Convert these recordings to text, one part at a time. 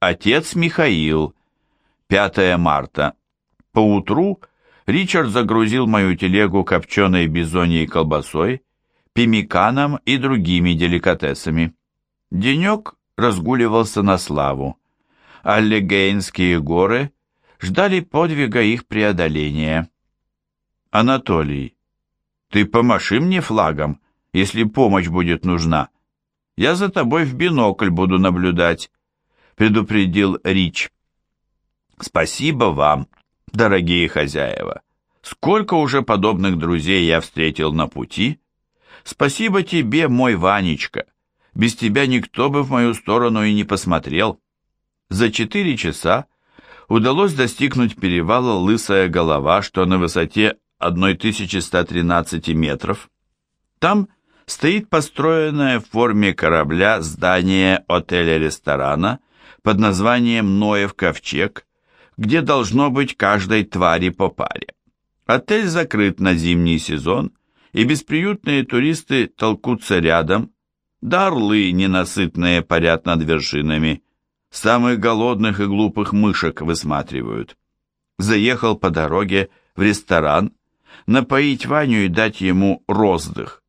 Отец Михаил. 5 марта. Поутру Ричард загрузил мою телегу копченой бизоньей колбасой, пемиканом и другими деликатесами. Денек разгуливался на славу. Аллегейнские горы ждали подвига их преодоления. «Анатолий, ты помаши мне флагом, если помощь будет нужна. Я за тобой в бинокль буду наблюдать», — предупредил Рич. «Спасибо вам, дорогие хозяева. Сколько уже подобных друзей я встретил на пути. Спасибо тебе, мой Ванечка. Без тебя никто бы в мою сторону и не посмотрел». За четыре часа удалось достигнуть перевала Лысая голова, что на высоте 1113 метров. Там стоит построенное в форме корабля здание отеля-ресторана под названием «Ноев ковчег», где должно быть каждой твари по паре. Отель закрыт на зимний сезон, и бесприютные туристы толкутся рядом, да орлы ненасытные парят над вершинами, самых голодных и глупых мышек высматривают. Заехал по дороге в ресторан, напоить Ваню и дать ему роздых.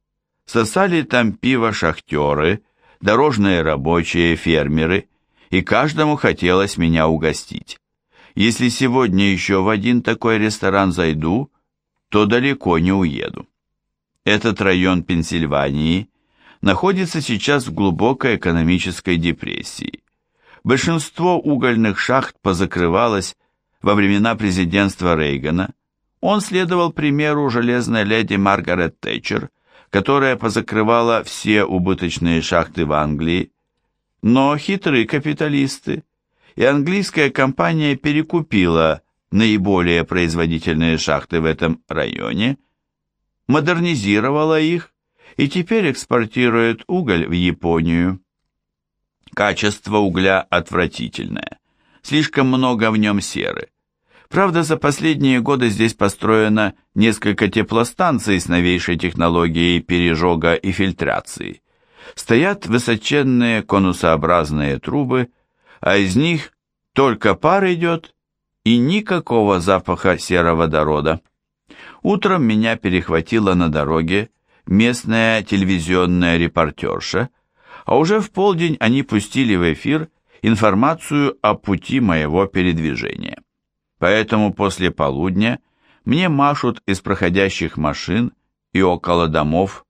Сосали там пиво шахтеры, дорожные рабочие, фермеры, и каждому хотелось меня угостить. Если сегодня еще в один такой ресторан зайду, то далеко не уеду. Этот район Пенсильвании находится сейчас в глубокой экономической депрессии. Большинство угольных шахт позакрывалось во времена президентства Рейгана, он следовал примеру железной леди Маргарет Тэтчер, которая позакрывала все убыточные шахты в Англии. Но хитрые капиталисты, и английская компания перекупила наиболее производительные шахты в этом районе, модернизировала их и теперь экспортирует уголь в Японию. Качество угля отвратительное, слишком много в нем серы. Правда, за последние годы здесь построено несколько теплостанций с новейшей технологией пережога и фильтрации. Стоят высоченные конусообразные трубы, а из них только пар идет и никакого запаха сероводорода. Утром меня перехватила на дороге местная телевизионная репортерша, а уже в полдень они пустили в эфир информацию о пути моего передвижения. Поэтому после полудня мне машут из проходящих машин и около домов,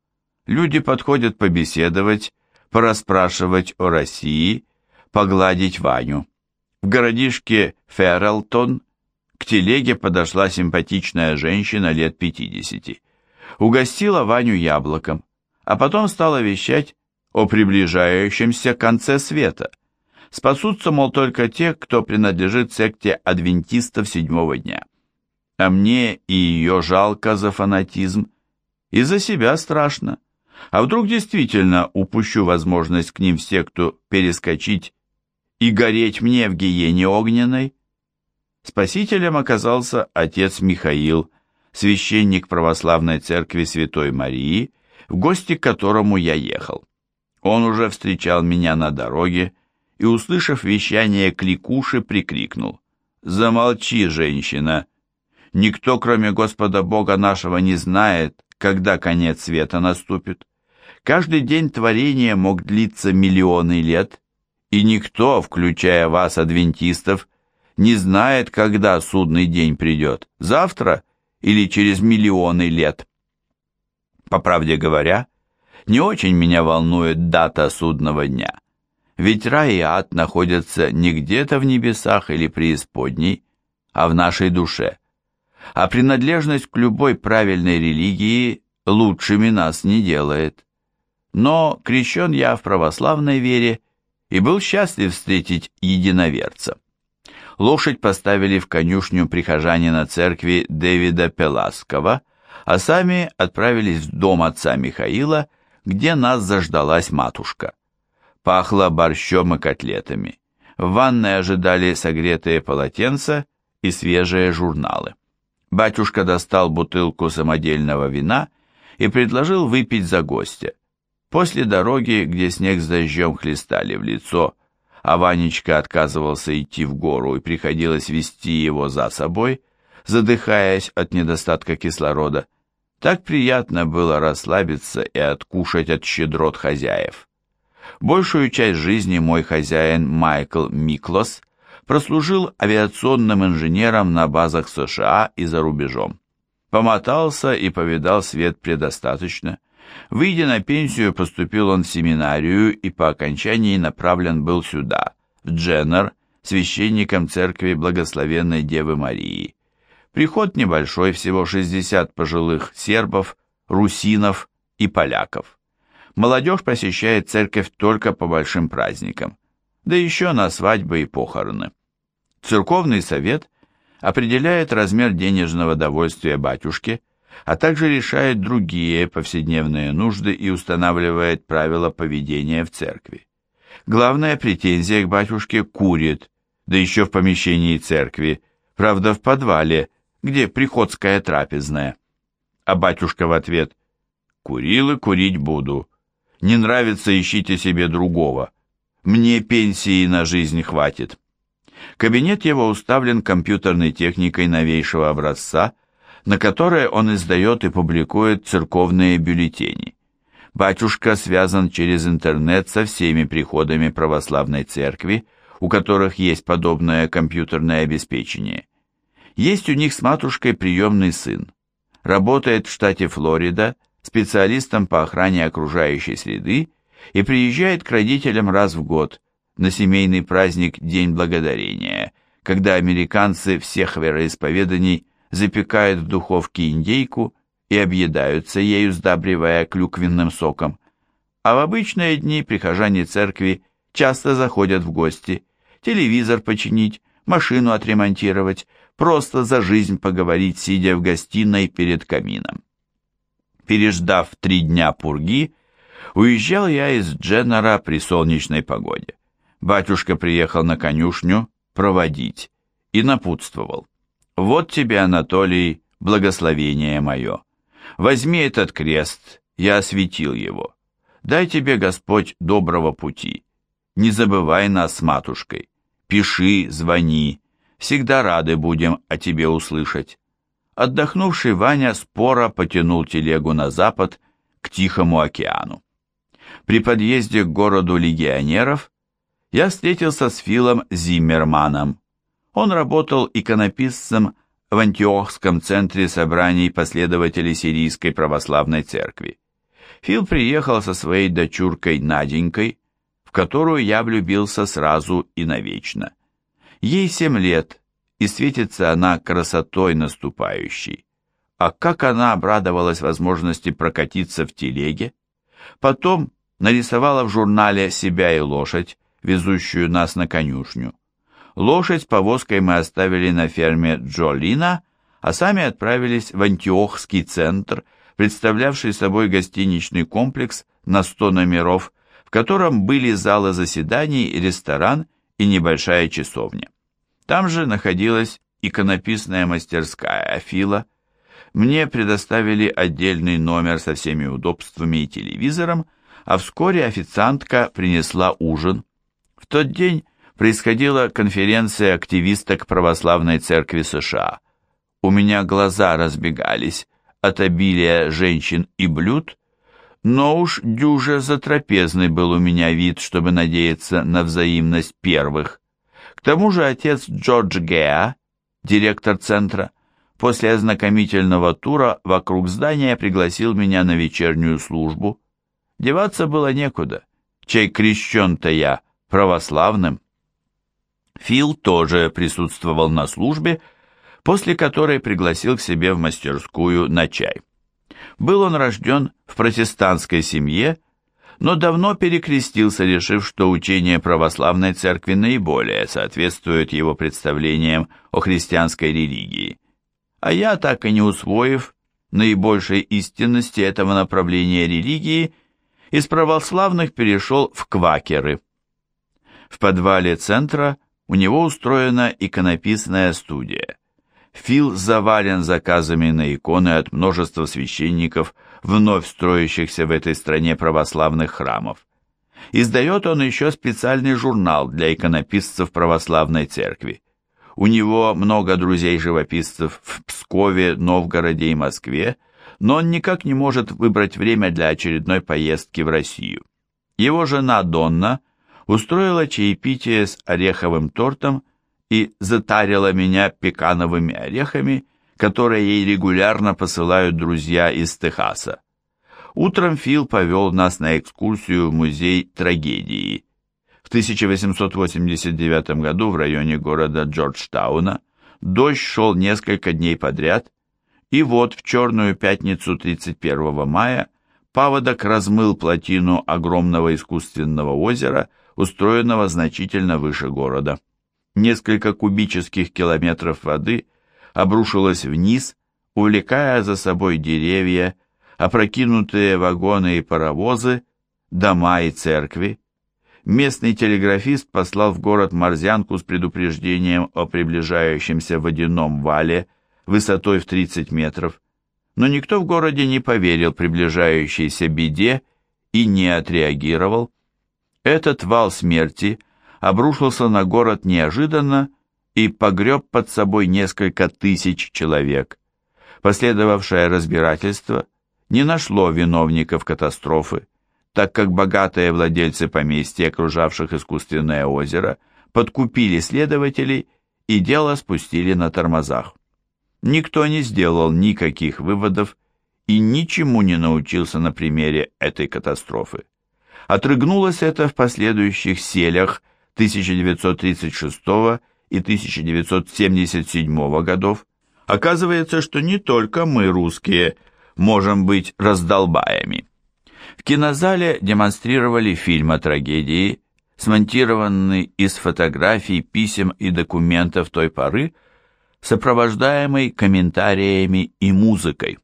люди подходят побеседовать, порасспрашивать о России, погладить Ваню. В городишке Феррелтон к телеге подошла симпатичная женщина лет 50. Угостила Ваню яблоком, а потом стала вещать о приближающемся конце света – Спасутся, мол, только те, кто принадлежит секте адвентистов седьмого дня. А мне и ее жалко за фанатизм, и за себя страшно. А вдруг действительно упущу возможность к ним в секту перескочить и гореть мне в гиене огненной? Спасителем оказался отец Михаил, священник православной церкви Святой Марии, в гости к которому я ехал. Он уже встречал меня на дороге, и, услышав вещание кликуши, прикрикнул. «Замолчи, женщина! Никто, кроме Господа Бога нашего, не знает, когда конец света наступит. Каждый день творения мог длиться миллионы лет, и никто, включая вас, адвентистов, не знает, когда судный день придет, завтра или через миллионы лет. По правде говоря, не очень меня волнует дата судного дня. Ведь рай и ад находятся не где-то в небесах или преисподней, а в нашей душе. А принадлежность к любой правильной религии лучшими нас не делает. Но крещен я в православной вере и был счастлив встретить единоверца. Лошадь поставили в конюшню прихожанина церкви Дэвида Пеласкова, а сами отправились в дом отца Михаила, где нас заждалась матушка. Пахло борщом и котлетами. В ванной ожидали согретые полотенца и свежие журналы. Батюшка достал бутылку самодельного вина и предложил выпить за гостя. После дороги, где снег с дождем хлестали в лицо, а Ванечка отказывался идти в гору и приходилось вести его за собой, задыхаясь от недостатка кислорода, так приятно было расслабиться и откушать от щедрот хозяев. Большую часть жизни мой хозяин Майкл Миклос прослужил авиационным инженером на базах США и за рубежом. Помотался и повидал свет предостаточно. Выйдя на пенсию, поступил он в семинарию и по окончании направлен был сюда, в Дженнер, священником церкви Благословенной Девы Марии. Приход небольшой, всего 60 пожилых сербов, русинов и поляков. Молодежь посещает церковь только по большим праздникам, да еще на свадьбы и похороны. Церковный совет определяет размер денежного довольствия батюшки, а также решает другие повседневные нужды и устанавливает правила поведения в церкви. Главная претензия к батюшке курит, да еще в помещении церкви, правда в подвале, где приходская трапезная. А батюшка в ответ «Курил и курить буду. Не нравится, ищите себе другого. Мне пенсии на жизнь хватит». Кабинет его уставлен компьютерной техникой новейшего образца, на которой он издает и публикует церковные бюллетени. Батюшка связан через интернет со всеми приходами православной церкви, у которых есть подобное компьютерное обеспечение. Есть у них с матушкой приемный сын. Работает в штате Флорида специалистом по охране окружающей среды и приезжает к родителям раз в год на семейный праздник День Благодарения, когда американцы всех вероисповеданий запекают в духовке индейку и объедаются ею, сдабривая клюквенным соком. А в обычные дни прихожане церкви часто заходят в гости, телевизор починить, машину отремонтировать, просто за жизнь поговорить, сидя в гостиной перед камином. Переждав три дня пурги, уезжал я из Дженнера при солнечной погоде. Батюшка приехал на конюшню проводить и напутствовал. «Вот тебе, Анатолий, благословение мое. Возьми этот крест, я осветил его. Дай тебе, Господь, доброго пути. Не забывай нас с матушкой. Пиши, звони, Всегда рады будем о тебе услышать. Отдохнувший Ваня споро потянул телегу на запад к Тихому океану. При подъезде к городу легионеров я встретился с Филом Зиммерманом. Он работал иконописцем в Антиохском центре собраний последователей Сирийской православной церкви. Фил приехал со своей дочуркой Наденькой, в которую я влюбился сразу и навечно. Ей семь лет, и светится она красотой наступающей. А как она обрадовалась возможности прокатиться в телеге. Потом нарисовала в журнале себя и лошадь, везущую нас на конюшню. Лошадь с повозкой мы оставили на ферме Джолина, а сами отправились в Антиохский центр, представлявший собой гостиничный комплекс на 100 номеров, в котором были залы заседаний, ресторан и небольшая часовня. Там же находилась иконописная мастерская Афила. Мне предоставили отдельный номер со всеми удобствами и телевизором, а вскоре официантка принесла ужин. В тот день происходила конференция активисток Православной Церкви США. У меня глаза разбегались от обилия женщин и блюд, но уж дюже затрапезный был у меня вид, чтобы надеяться на взаимность первых. К тому же отец Джордж Геа, директор центра, после ознакомительного тура вокруг здания пригласил меня на вечернюю службу. Деваться было некуда, чай крещен-то я православным. Фил тоже присутствовал на службе, после которой пригласил к себе в мастерскую на чай. Был он рожден в протестантской семье, но давно перекрестился, решив, что учение православной церкви наиболее соответствует его представлениям о христианской религии. А я, так и не усвоив наибольшей истинности этого направления религии, из православных перешел в квакеры. В подвале центра у него устроена иконописная студия. Фил завален заказами на иконы от множества священников, вновь строящихся в этой стране православных храмов. Издает он еще специальный журнал для иконописцев православной церкви. У него много друзей-живописцев в Пскове, Новгороде и Москве, но он никак не может выбрать время для очередной поездки в Россию. Его жена Донна устроила чаепитие с ореховым тортом и затарила меня пекановыми орехами, которые ей регулярно посылают друзья из Техаса. Утром Фил повел нас на экскурсию в музей трагедии. В 1889 году в районе города Джорджтауна дождь шел несколько дней подряд, и вот в черную пятницу 31 мая паводок размыл плотину огромного искусственного озера, устроенного значительно выше города. Несколько кубических километров воды обрушилось вниз, увлекая за собой деревья, опрокинутые вагоны и паровозы, дома и церкви. Местный телеграфист послал в город морзянку с предупреждением о приближающемся водяном вале высотой в 30 метров, но никто в городе не поверил приближающейся беде и не отреагировал. Этот вал смерти обрушился на город неожиданно и погреб под собой несколько тысяч человек. Последовавшее разбирательство не нашло виновников катастрофы, так как богатые владельцы поместья, окружавших искусственное озеро, подкупили следователей и дело спустили на тормозах. Никто не сделал никаких выводов и ничему не научился на примере этой катастрофы. Отрыгнулось это в последующих селях 1936 и 1977 годов, оказывается, что не только мы, русские, можем быть раздолбаями. В кинозале демонстрировали фильм о трагедии, смонтированный из фотографий, писем и документов той поры, сопровождаемый комментариями и музыкой.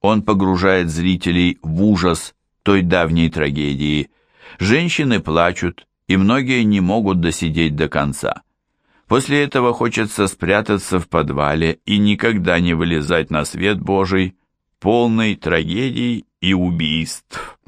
Он погружает зрителей в ужас той давней трагедии. Женщины плачут, и многие не могут досидеть до конца. После этого хочется спрятаться в подвале и никогда не вылезать на свет Божий, полный трагедий и убийств.